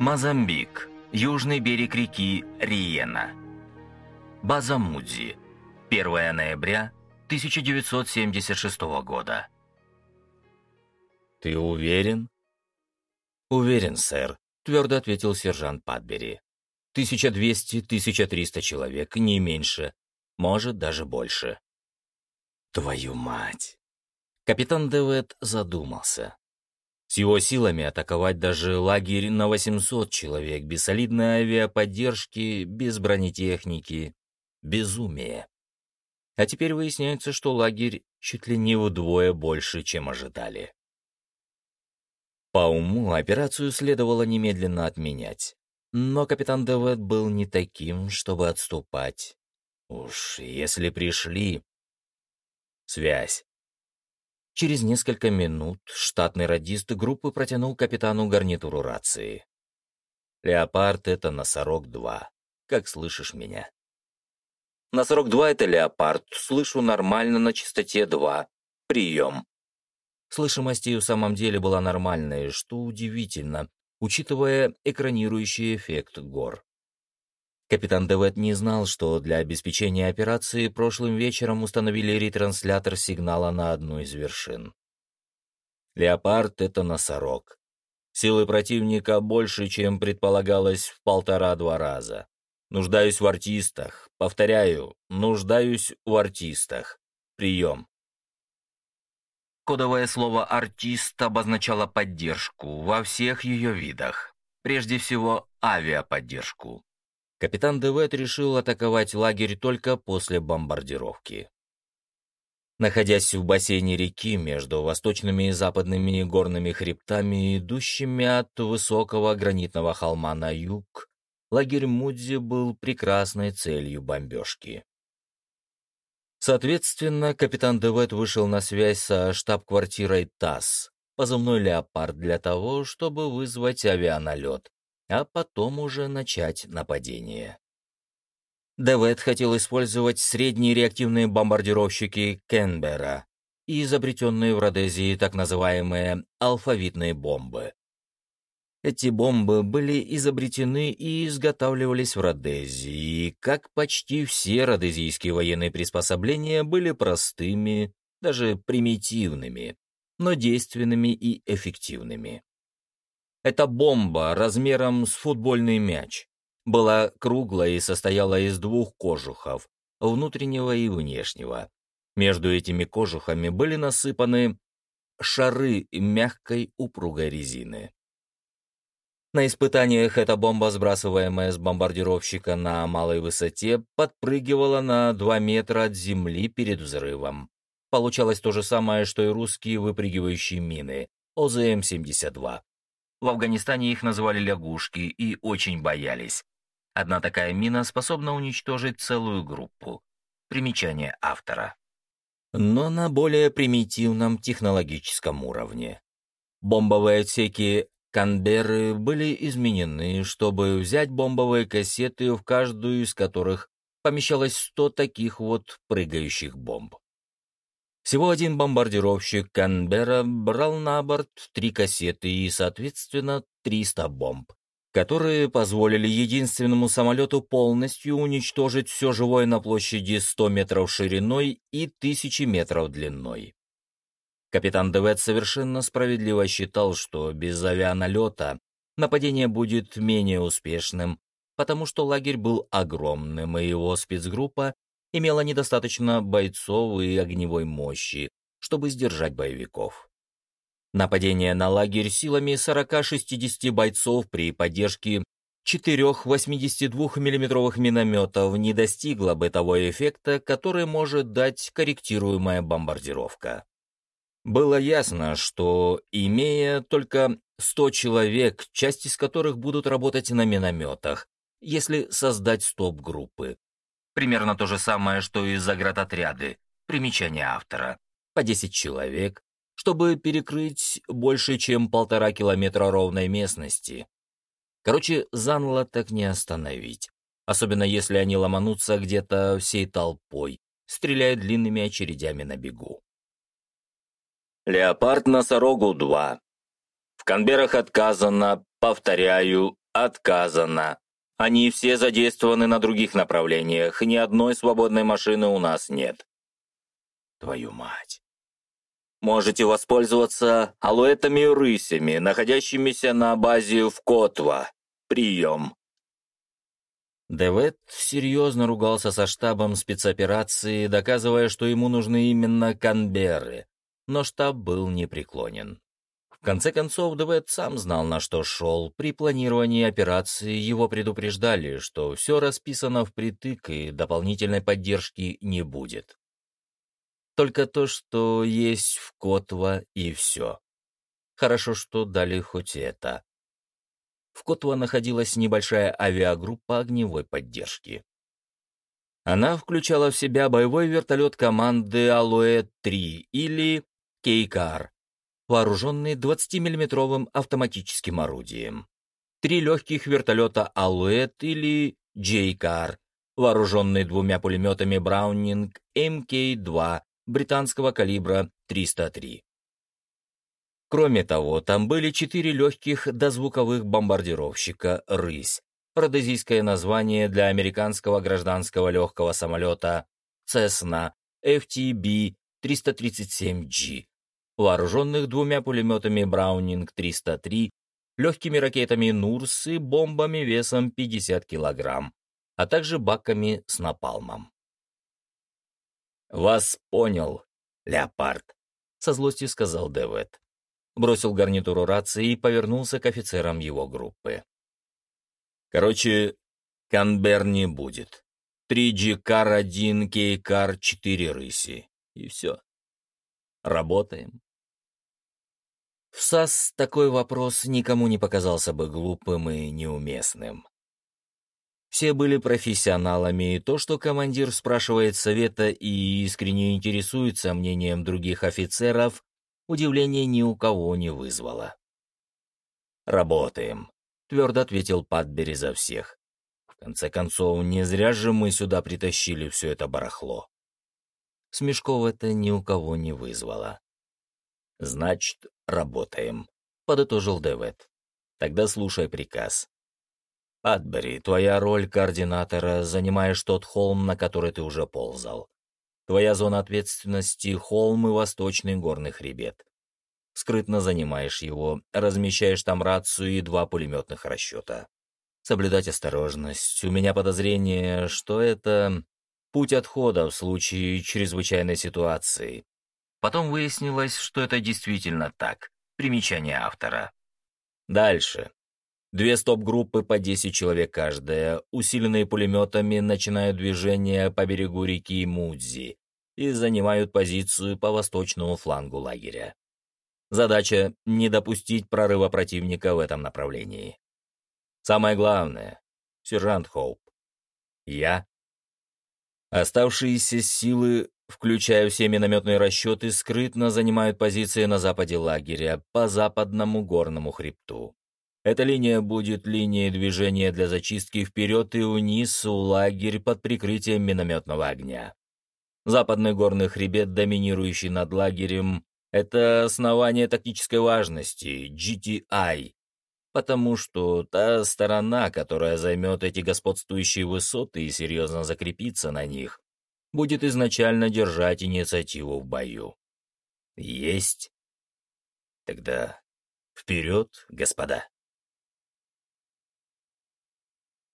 Мозамбик. Южный берег реки Риена. База Мудзи. 1 ноября 1976 года. «Ты уверен?» «Уверен, сэр», — твердо ответил сержант Падбери. «Тысяча двести, тысяча триста человек, не меньше, может, даже больше». «Твою мать!» Капитан Девет задумался. С его силами атаковать даже лагерь на 800 человек без солидной авиаподдержки, без бронетехники — безумие. А теперь выясняется, что лагерь чуть ли не вдвое больше, чем ожидали. По уму операцию следовало немедленно отменять. Но капитан Девет был не таким, чтобы отступать. Уж если пришли... Связь. Через несколько минут штатный радист группы протянул капитану гарнитуру рации. «Леопард — это Носорог-2. Как слышишь меня?» «Носорог-2 — это Леопард. Слышу нормально на частоте 2. Прием». Слышимость и в самом деле была нормальной, что удивительно, учитывая экранирующий эффект гор. Капитан Девет не знал, что для обеспечения операции прошлым вечером установили ретранслятор сигнала на одну из вершин. «Леопард — это носорог. Силы противника больше, чем предполагалось в полтора-два раза. Нуждаюсь в артистах. Повторяю, нуждаюсь в артистах. Прием. Кодовое слово «артист» обозначало поддержку во всех ее видах. Прежде всего, авиаподдержку. Капитан Девет решил атаковать лагерь только после бомбардировки. Находясь в бассейне реки между восточными и западными горными хребтами, идущими от высокого гранитного холма на юг, лагерь Мудзи был прекрасной целью бомбежки. Соответственно, капитан Девет вышел на связь со штаб-квартирой ТАСС, позывной «Леопард» для того, чтобы вызвать авианалет, а потом уже начать нападение. Девет хотел использовать средние реактивные бомбардировщики Кенбера и изобретенные в Родезии так называемые алфавитные бомбы. Эти бомбы были изобретены и изготавливались в Родезии, как почти все родезийские военные приспособления, были простыми, даже примитивными, но действенными и эффективными. Эта бомба размером с футбольный мяч была круглая и состояла из двух кожухов, внутреннего и внешнего. Между этими кожухами были насыпаны шары мягкой упругой резины. На испытаниях эта бомба, сбрасываемая с бомбардировщика на малой высоте, подпрыгивала на 2 метра от земли перед взрывом. Получалось то же самое, что и русские выпрыгивающие мины, ОЗМ-72. В Афганистане их называли лягушки и очень боялись. Одна такая мина способна уничтожить целую группу. Примечание автора. Но на более примитивном технологическом уровне. Бомбовые отсеки Канберры были изменены, чтобы взять бомбовые кассеты, в каждую из которых помещалось 100 таких вот прыгающих бомб. Всего один бомбардировщик Канберра брал на борт три кассеты и, соответственно, 300 бомб, которые позволили единственному самолету полностью уничтожить все живое на площади 100 метров шириной и 1000 метров длиной. Капитан Девет совершенно справедливо считал, что без авианалета нападение будет менее успешным, потому что лагерь был огромным, и его спецгруппа имела недостаточно бойцов и огневой мощи, чтобы сдержать боевиков. Нападение на лагерь силами 40-60 бойцов при поддержке четырех 82 миллиметровых минометов не достигло бы того эффекта, который может дать корректируемая бомбардировка. Было ясно, что, имея только 100 человек, часть из которых будут работать на минометах, если создать стоп-группы. Примерно то же самое, что и заградотряды. Примечание автора. По 10 человек, чтобы перекрыть больше, чем полтора километра ровной местности. Короче, Занла так не остановить. Особенно если они ломанутся где-то всей толпой, стреляя длинными очередями на бегу. «Леопард-носорогу-2. В Канберах отказано, повторяю, отказано. Они все задействованы на других направлениях, ни одной свободной машины у нас нет». «Твою мать!» Можете воспользоваться алуэтами и рысями, находящимися на базе в Котва. Прием. Девет серьезно ругался со штабом спецоперации, доказывая, что ему нужны именно Канберры, но штаб был непреклонен. В конце концов, Девет сам знал, на что шел. При планировании операции его предупреждали, что все расписано впритык и дополнительной поддержки не будет. Только то, что есть в Котва, и все. Хорошо, что дали хоть это в Котуа находилась небольшая авиагруппа огневой поддержки. Она включала в себя боевой вертолет команды «Алоэ-3» или «Кейкар», вооруженный 20-миллиметровым автоматическим орудием. Три легких вертолета «Алуэт» или «Джейкар», вооруженные двумя пулеметами «Браунинг» МК-2 британского калибра 303. Кроме того, там были четыре легких дозвуковых бомбардировщика «Рысь», родозийское название для американского гражданского легкого самолета «Цесна» FTB-337G, вооруженных двумя пулеметами «Браунинг-303», легкими ракетами «Нурс» и бомбами весом 50 килограмм, а также баками с напалмом. «Вас понял, леопард», — со злостью сказал Дэвид бросил гарнитуру рации и повернулся к офицерам его группы. Короче, Канбер не будет. 3G Кар 1, Кейкар 4 рыси. И все. Работаем. В САС такой вопрос никому не показался бы глупым и неуместным. Все были профессионалами, и то, что командир спрашивает совета и искренне интересуется мнением других офицеров, удивления ни у кого не вызвало. «Работаем», — твердо ответил Падбери за всех. «В конце концов, не зря же мы сюда притащили все это барахло». Смешков это ни у кого не вызвало. «Значит, работаем», — подытожил Дэвид. «Тогда слушай приказ. Адбери, твоя роль координатора, занимаешь тот холм, на который ты уже ползал. Твоя зона ответственности — холм и восточный горный хребет. Скрытно занимаешь его, размещаешь там рацию и два пулеметных расчета. Соблюдать осторожность. У меня подозрение, что это путь отхода в случае чрезвычайной ситуации. Потом выяснилось, что это действительно так. Примечание автора. Дальше. Две стоп-группы по 10 человек каждая, усиленные пулеметами, начинают движение по берегу реки Мудзи и занимают позицию по восточному флангу лагеря. Задача — не допустить прорыва противника в этом направлении. Самое главное — сержант Хоуп. Я. Оставшиеся силы, включая все минометные расчеты, скрытно занимают позиции на западе лагеря, по западному горному хребту. Эта линия будет линией движения для зачистки вперед и вниз у лагерь под прикрытием минометного огня. Западный горный хребет, доминирующий над лагерем, это основание тактической важности, GTI, потому что та сторона, которая займет эти господствующие высоты и серьезно закрепится на них, будет изначально держать инициативу в бою. Есть. Тогда вперед, господа.